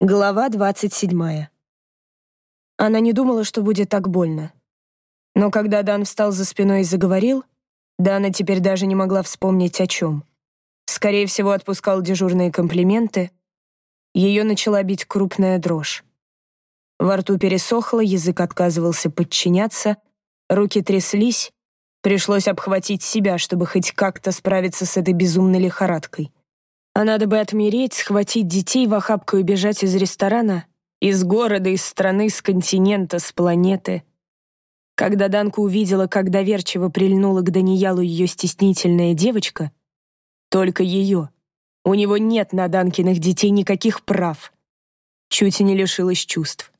Глава двадцать седьмая. Она не думала, что будет так больно. Но когда Дан встал за спиной и заговорил, Дана теперь даже не могла вспомнить о чем. Скорее всего, отпускал дежурные комплименты. Ее начала бить крупная дрожь. Во рту пересохло, язык отказывался подчиняться, руки тряслись, пришлось обхватить себя, чтобы хоть как-то справиться с этой безумной лихорадкой. А надо бы отмереть, схватить детей в охапку и бежать из ресторана, из города, из страны, с континента, с планеты. Когда Данка увидела, как доверчиво прильнула к Даниялу ее стеснительная девочка, только ее. У него нет на Данкиных детей никаких прав. Чуть не лишилась чувств.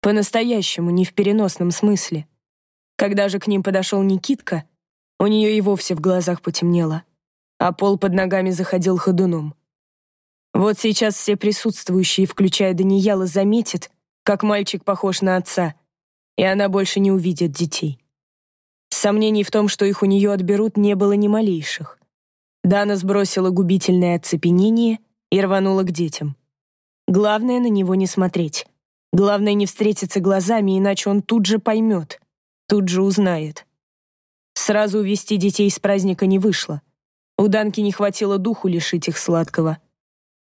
По-настоящему, не в переносном смысле. Когда же к ним подошел Никитка, у нее и вовсе в глазах потемнело а пол под ногами заходил ходуном. Вот сейчас все присутствующие, включая Даниэла, заметят, как мальчик похож на отца, и она больше не увидит детей. Сомнений в том, что их у нее отберут, не было ни малейших. Дана сбросила губительное оцепенение и рванула к детям. Главное на него не смотреть. Главное не встретиться глазами, иначе он тут же поймет, тут же узнает. Сразу увести детей с праздника не вышло. У Данки не хватило духу лишить их сладкого.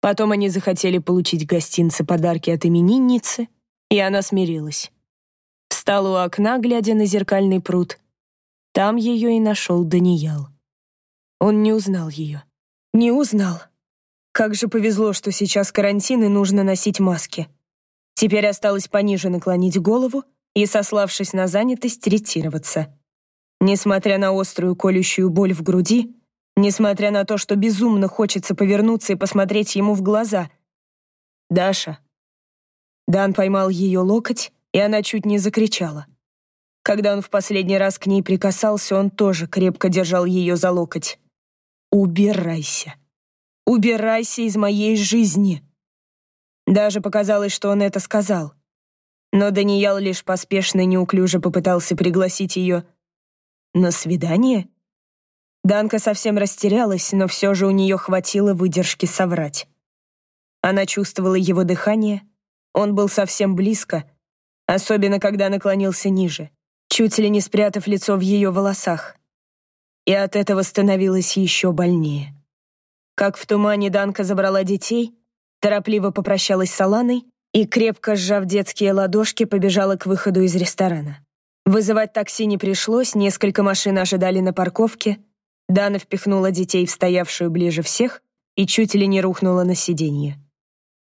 Потом они захотели получить гостинцы подарки от именинницы, и она смирилась. Встала у окна, глядя на зеркальный пруд. Там ее и нашел Даниял. Он не узнал ее. Не узнал. Как же повезло, что сейчас карантин и нужно носить маски. Теперь осталось пониже наклонить голову и, сославшись на занятость, ретироваться. Несмотря на острую колющую боль в груди, несмотря на то, что безумно хочется повернуться и посмотреть ему в глаза. «Даша». Дан поймал ее локоть, и она чуть не закричала. Когда он в последний раз к ней прикасался, он тоже крепко держал ее за локоть. «Убирайся. Убирайся из моей жизни». Даже показалось, что он это сказал. Но Даниял лишь поспешно и неуклюже попытался пригласить ее на свидание. Данка совсем растерялась, но все же у нее хватило выдержки соврать. Она чувствовала его дыхание, он был совсем близко, особенно когда наклонился ниже, чуть ли не спрятав лицо в ее волосах. И от этого становилось еще больнее. Как в тумане Данка забрала детей, торопливо попрощалась с Аланой и, крепко сжав детские ладошки, побежала к выходу из ресторана. Вызывать такси не пришлось, несколько машин ожидали на парковке — Дана впихнула детей в стоявшую ближе всех и чуть ли не рухнула на сиденье.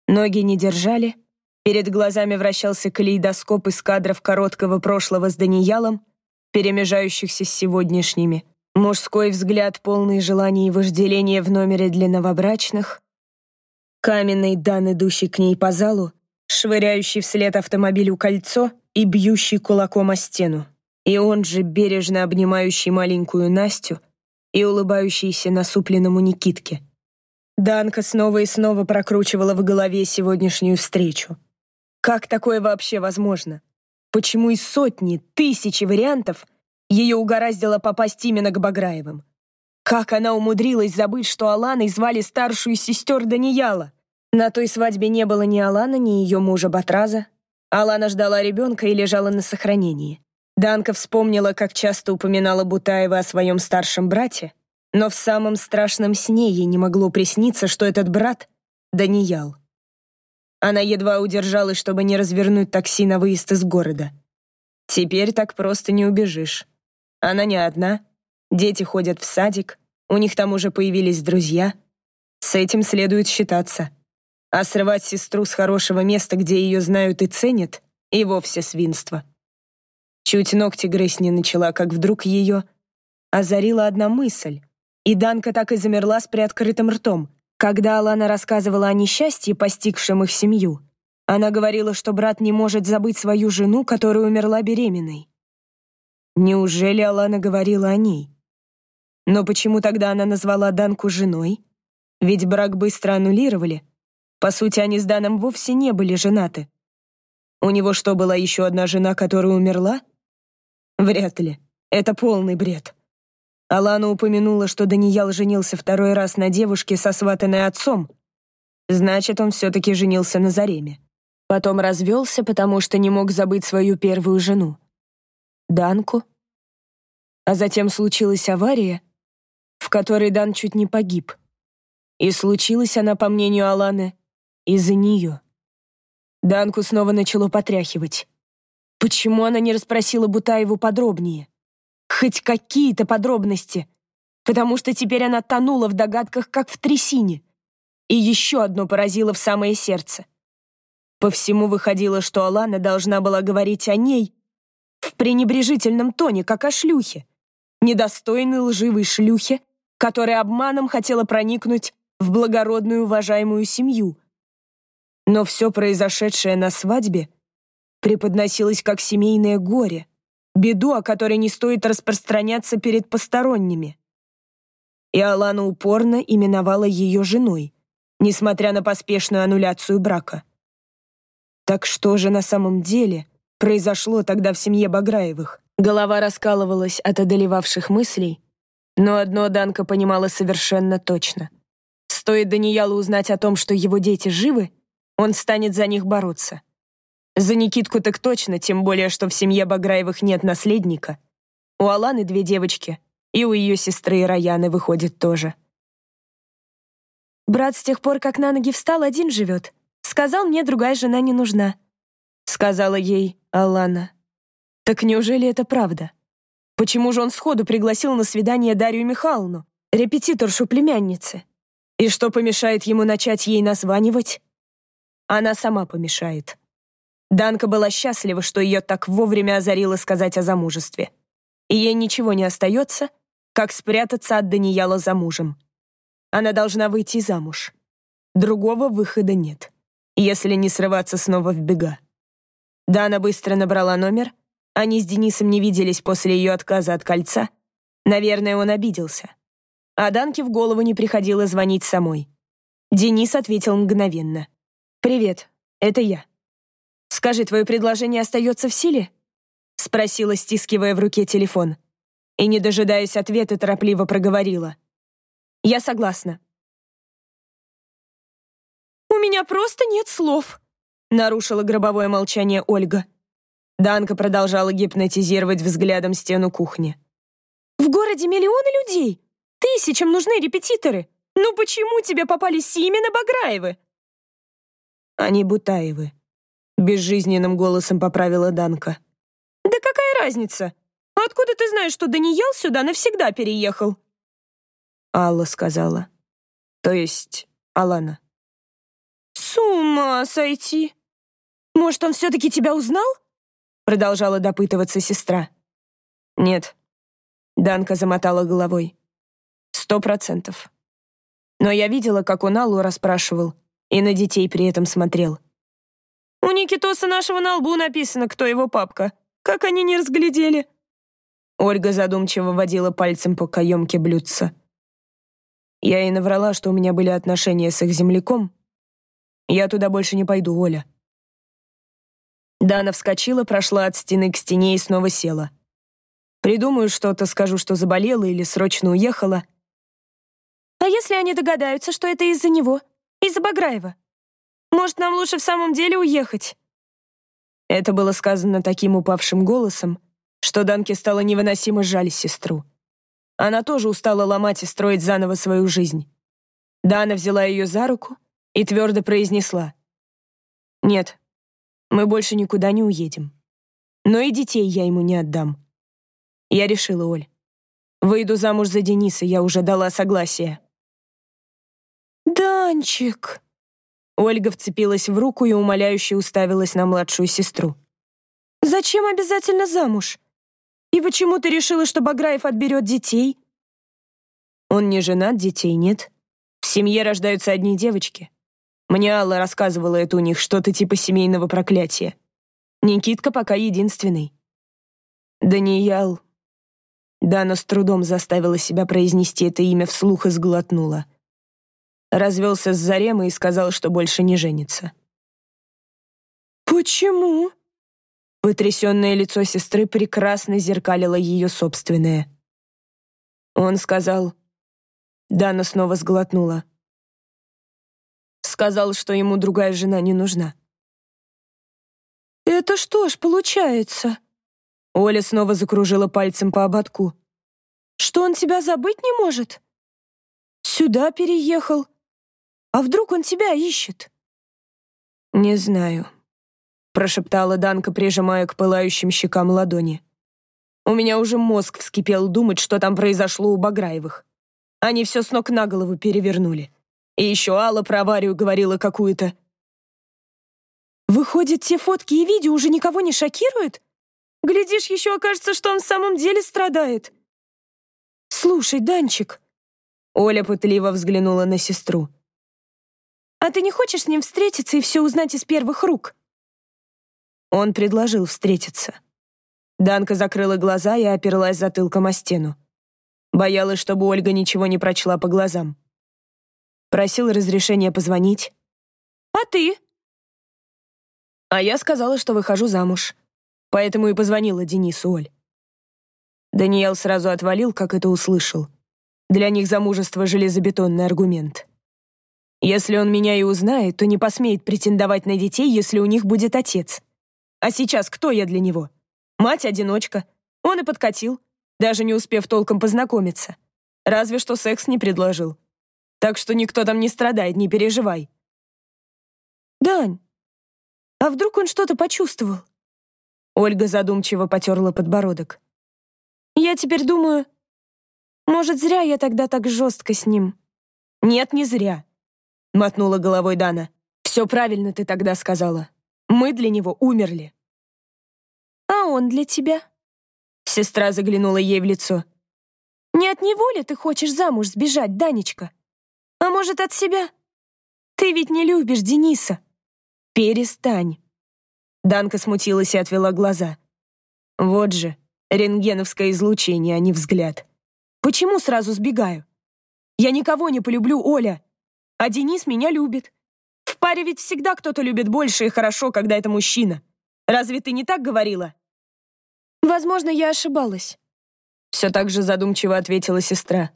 Ноги не держали, перед глазами вращался калейдоскоп из кадров короткого прошлого с Даниялом, перемежающихся с сегодняшними, мужской взгляд, полный желаний и вожделения в номере для новобрачных, каменный Дан, идущий к ней по залу, швыряющий вслед автомобилю кольцо и бьющий кулаком о стену, и он же бережно обнимающий маленькую Настю — и улыбающейся насупленному Никитке. Данка снова и снова прокручивала в голове сегодняшнюю встречу. Как такое вообще возможно? Почему из сотни, тысячи вариантов ее угораздило попасть именно к Баграевым? Как она умудрилась забыть, что Аланой звали старшую сестер Данияла? На той свадьбе не было ни Алана, ни ее мужа Батраза. Алана ждала ребенка и лежала на сохранении. Данка вспомнила, как часто упоминала Бутаева о своем старшем брате, но в самом страшном сне ей не могло присниться, что этот брат — Даниял. Она едва удержалась, чтобы не развернуть такси на выезд из города. Теперь так просто не убежишь. Она не одна, дети ходят в садик, у них там уже появились друзья. С этим следует считаться. А срывать сестру с хорошего места, где ее знают и ценят, и вовсе свинство. Чуть ногти грызть не начала, как вдруг ее озарила одна мысль, и Данка так и замерла с приоткрытым ртом. Когда Алана рассказывала о несчастье, постигшем их семью, она говорила, что брат не может забыть свою жену, которая умерла беременной. Неужели Алана говорила о ней? Но почему тогда она назвала Данку женой? Ведь брак быстро аннулировали. По сути, они с Даном вовсе не были женаты. У него что, была еще одна жена, которая умерла? Вряд ли. Это полный бред. Алана упомянула, что Даниял женился второй раз на девушке, сосватанной отцом. Значит, он все-таки женился на Зареме. Потом развелся, потому что не мог забыть свою первую жену. Данку. А затем случилась авария, в которой Дан чуть не погиб. И случилась она, по мнению Аланы, из-за нее. Данку снова начало потряхивать. Почему она не расспросила Бутаеву подробнее? Хоть какие-то подробности. Потому что теперь она тонула в догадках, как в трясине. И еще одно поразило в самое сердце. По всему выходило, что Алана должна была говорить о ней в пренебрежительном тоне, как о шлюхе. Недостойной лживой шлюхе, которая обманом хотела проникнуть в благородную уважаемую семью. Но все произошедшее на свадьбе преподносилось как семейное горе, беду, о которой не стоит распространяться перед посторонними. И Алана упорно именовала ее женой несмотря на поспешную аннуляцию брака. Так что же на самом деле произошло тогда в семье Баграевых? Голова раскалывалась от одолевавших мыслей, но одно Данка понимала совершенно точно. Стоит Даниялу узнать о том, что его дети живы, он станет за них бороться. За Никитку так точно, тем более, что в семье Баграевых нет наследника. У Аланы две девочки, и у ее сестры Раяны выходит тоже. Брат с тех пор, как на ноги встал, один живет. Сказал, мне другая жена не нужна. Сказала ей Алана. Так неужели это правда? Почему же он сходу пригласил на свидание Дарью Михайловну, репетиторшу племянницы? И что помешает ему начать ей названивать? Она сама помешает. Данка была счастлива, что ее так вовремя озарило сказать о замужестве. И ей ничего не остается, как спрятаться от Данияла за мужем. Она должна выйти замуж. Другого выхода нет, если не срываться снова в бега. Дана быстро набрала номер. Они с Денисом не виделись после ее отказа от кольца. Наверное, он обиделся. А Данке в голову не приходило звонить самой. Денис ответил мгновенно. «Привет, это я. Скажи, твое предложение остается в силе?» Спросила, стискивая в руке телефон. И, не дожидаясь ответа, торопливо проговорила. Я согласна. «У меня просто нет слов», — нарушила гробовое молчание Ольга. Данка продолжала гипнотизировать взглядом стену кухни. «В городе миллионы людей. Тысячам нужны репетиторы. Ну почему тебе попались именно Баграевы?» «Они Бутаевы», — безжизненным голосом поправила Данка. «Да какая разница? Откуда ты знаешь, что Даниел сюда навсегда переехал?» Алла сказала. То есть Алана. «С ума сойти! Может, он все-таки тебя узнал?» Продолжала допытываться сестра. «Нет». Данка замотала головой. «Сто процентов. Но я видела, как он Аллу расспрашивал и на детей при этом смотрел. «У Никитоса нашего на лбу написано, кто его папка. Как они не разглядели?» Ольга задумчиво водила пальцем по каемке блюдца. Я ей наврала, что у меня были отношения с их земляком. Я туда больше не пойду, Оля. Дана вскочила, прошла от стены к стене и снова села. Придумаю что-то, скажу, что заболела или срочно уехала. А если они догадаются, что это из-за него? Из-за Баграева? Может, нам лучше в самом деле уехать? Это было сказано таким упавшим голосом, что Данке стало невыносимо жаль сестру. Она тоже устала ломать и строить заново свою жизнь. Дана взяла ее за руку и твердо произнесла. «Нет, мы больше никуда не уедем. Но и детей я ему не отдам». Я решила, Оль. Выйду замуж за Дениса, я уже дала согласие. «Данчик!» Ольга вцепилась в руку и умоляюще уставилась на младшую сестру. «Зачем обязательно замуж? И почему ты решила, что Баграев отберет детей? Он не женат, детей нет. В семье рождаются одни девочки. Мне Алла рассказывала это у них, что-то типа семейного проклятия. Никитка пока единственный. Даниял... Дана с трудом заставила себя произнести это имя вслух и сглотнула. Развелся с Заремой и сказал, что больше не женится. «Почему?» Потрясенное лицо сестры прекрасно зеркалило ее собственное. Он сказал... Дана снова сглотнула. Сказал, что ему другая жена не нужна. «Это что ж получается?» Оля снова закружила пальцем по ободку. «Что он тебя забыть не может? Сюда переехал. А вдруг он тебя ищет?» «Не знаю», — прошептала Данка, прижимая к пылающим щекам ладони. «У меня уже мозг вскипел думать, что там произошло у Баграевых. Они все с ног на голову перевернули. И еще Алла про аварию говорила какую-то. Выходит, те фотки и видео уже никого не шокируют? Глядишь, еще окажется, что он в самом деле страдает. Слушай, Данчик. Оля пытливо взглянула на сестру. А ты не хочешь с ним встретиться и все узнать из первых рук? Он предложил встретиться. Данка закрыла глаза и оперлась затылком о стену. Боялась, чтобы Ольга ничего не прочла по глазам. Просил разрешения позвонить. «А ты?» А я сказала, что выхожу замуж. Поэтому и позвонила Денису Оль. Даниэл сразу отвалил, как это услышал. Для них замужество — железобетонный аргумент. Если он меня и узнает, то не посмеет претендовать на детей, если у них будет отец. А сейчас кто я для него? Мать-одиночка. Он и подкатил, даже не успев толком познакомиться. Разве что секс не предложил. Так что никто там не страдает, не переживай. Дань, а вдруг он что-то почувствовал? Ольга задумчиво потерла подбородок. Я теперь думаю, может, зря я тогда так жестко с ним. Нет, не зря, мотнула головой Дана. Все правильно ты тогда сказала. Мы для него умерли. А он для тебя? Сестра заглянула ей в лицо. Не от него ли ты хочешь замуж сбежать, Данечка? А может, от себя? Ты ведь не любишь Дениса. Перестань. Данка смутилась и отвела глаза. Вот же, рентгеновское излучение, а не взгляд. Почему сразу сбегаю? Я никого не полюблю, Оля. А Денис меня любит. В паре ведь всегда кто-то любит больше и хорошо, когда это мужчина. Разве ты не так говорила? Возможно, я ошибалась. Все так же задумчиво ответила сестра.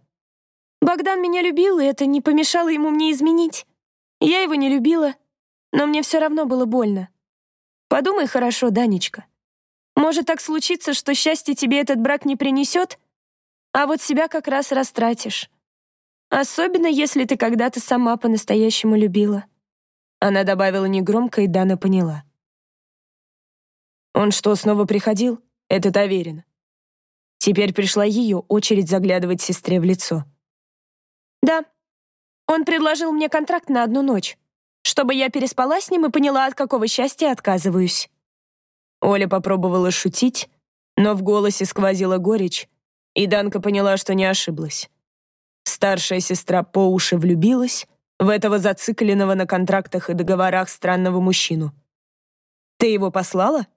Богдан меня любил, и это не помешало ему мне изменить. Я его не любила, но мне все равно было больно. Подумай хорошо, Данечка. Может так случиться, что счастье тебе этот брак не принесет, а вот себя как раз растратишь. Особенно, если ты когда-то сама по-настоящему любила. Она добавила негромко, и Дана поняла. Он что, снова приходил? Этот Аверин. Теперь пришла ее очередь заглядывать сестре в лицо. Да. Он предложил мне контракт на одну ночь, чтобы я переспала с ним и поняла, от какого счастья отказываюсь. Оля попробовала шутить, но в голосе сквозила горечь, и Данка поняла, что не ошиблась. Старшая сестра по уши влюбилась в этого зацикленного на контрактах и договорах странного мужчину. «Ты его послала?»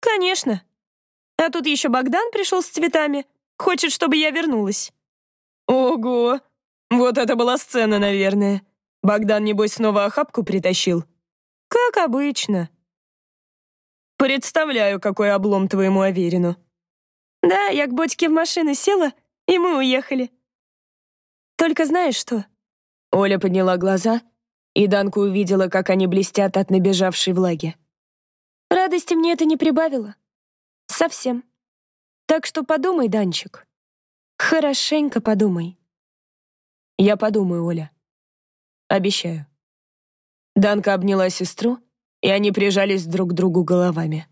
«Конечно. А тут еще Богдан пришел с цветами. Хочет, чтобы я вернулась». «Ого! Вот это была сцена, наверное. Богдан, небось, снова охапку притащил? Как обычно. Представляю, какой облом твоему Аверину. Да, я к Бодьке в машину села, и мы уехали. Только знаешь что? Оля подняла глаза, и Данка увидела, как они блестят от набежавшей влаги. Радости мне это не прибавило. Совсем. Так что подумай, Данчик. Хорошенько подумай. Я подумаю, Оля. Обещаю. Данка обняла сестру, и они прижались друг к другу головами.